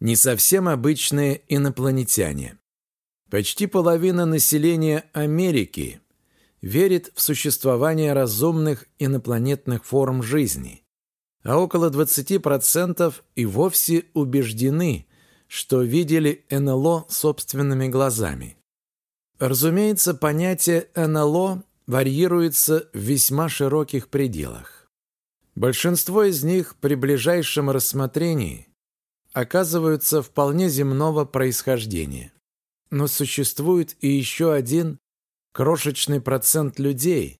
не совсем обычные инопланетяне. Почти половина населения Америки верит в существование разумных инопланетных форм жизни, а около 20% и вовсе убеждены, что видели НЛО собственными глазами. Разумеется, понятие НЛО варьируется в весьма широких пределах. Большинство из них при ближайшем рассмотрении оказываются вполне земного происхождения. Но существует и еще один крошечный процент людей,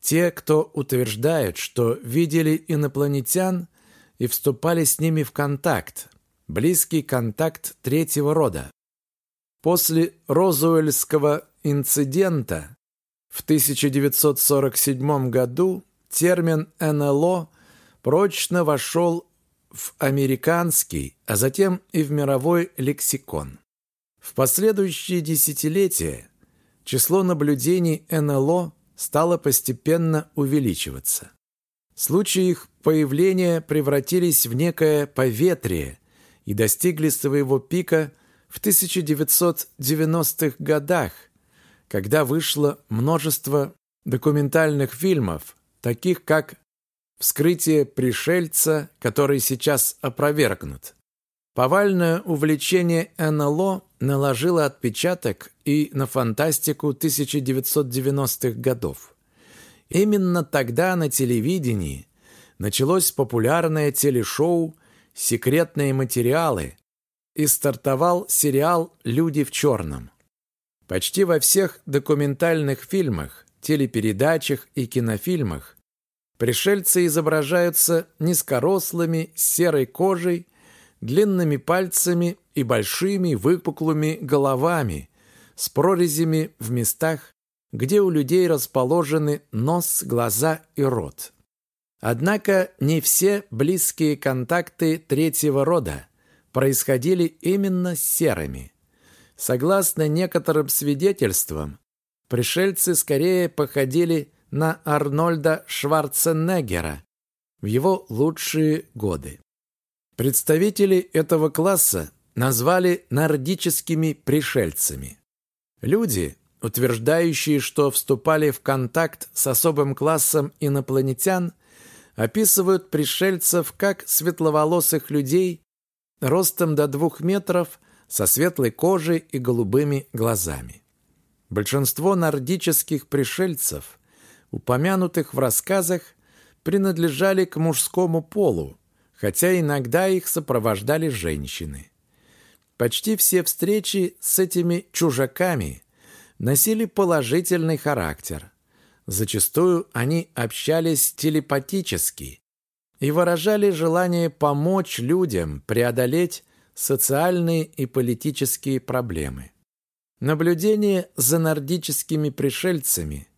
те, кто утверждают, что видели инопланетян и вступали с ними в контакт, близкий контакт третьего рода. После Розуэльского инцидента в 1947 году термин НЛО прочно вошел в американский, а затем и в мировой лексикон. В последующие десятилетия число наблюдений НЛО стало постепенно увеличиваться. Случаи их появления превратились в некое поветрие и достигли своего пика в 1990-х годах, когда вышло множество документальных фильмов, таких как «Вскрытие пришельца», который сейчас опровергнут. Повальное увлечение НЛО наложило отпечаток и на фантастику 1990-х годов. Именно тогда на телевидении началось популярное телешоу «Секретные материалы» и стартовал сериал «Люди в черном». Почти во всех документальных фильмах, телепередачах и кинофильмах пришельцы изображаются низкорослыми, серой кожей, длинными пальцами и большими выпуклыми головами с прорезями в местах, где у людей расположены нос, глаза и рот. Однако не все близкие контакты третьего рода происходили именно с серыми. Согласно некоторым свидетельствам, пришельцы скорее походили на Арнольда Шварценеггера в его лучшие годы. Представители этого класса назвали нордическими пришельцами. Люди, утверждающие, что вступали в контакт с особым классом инопланетян, описывают пришельцев как светловолосых людей ростом до двух метров со светлой кожей и голубыми глазами. Большинство нордических пришельцев, упомянутых в рассказах, принадлежали к мужскому полу, хотя иногда их сопровождали женщины. Почти все встречи с этими чужаками носили положительный характер. Зачастую они общались телепатически и выражали желание помочь людям преодолеть социальные и политические проблемы. Наблюдения за нордическими пришельцами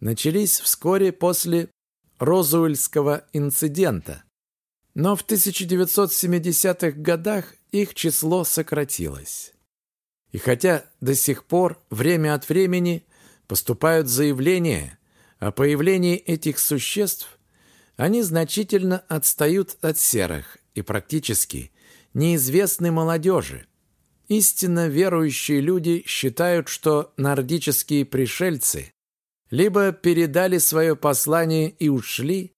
начались вскоре после Розуэльского инцидента, но в 1970-х годах их число сократилось. И хотя до сих пор время от времени поступают заявления о появлении этих существ, они значительно отстают от серых и практически неизвестны молодежи. Истинно верующие люди считают, что нордические пришельцы либо передали свое послание и ушли,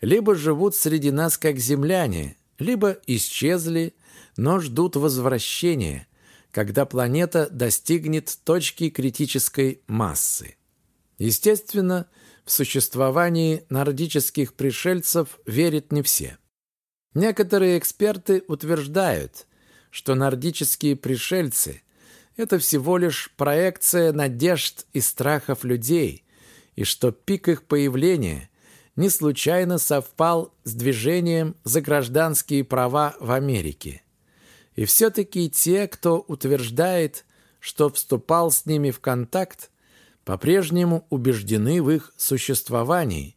либо живут среди нас как земляне, либо исчезли, но ждут возвращения, когда планета достигнет точки критической массы. Естественно, в существование нордических пришельцев верят не все. Некоторые эксперты утверждают, что нордические пришельцы – это всего лишь проекция надежд и страхов людей, и что пик их появления – не случайно совпал с движением за гражданские права в Америке. И все-таки те, кто утверждает, что вступал с ними в контакт, по-прежнему убеждены в их существовании,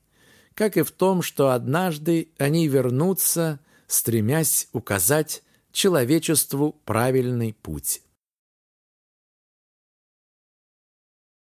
как и в том, что однажды они вернутся, стремясь указать человечеству правильный путь.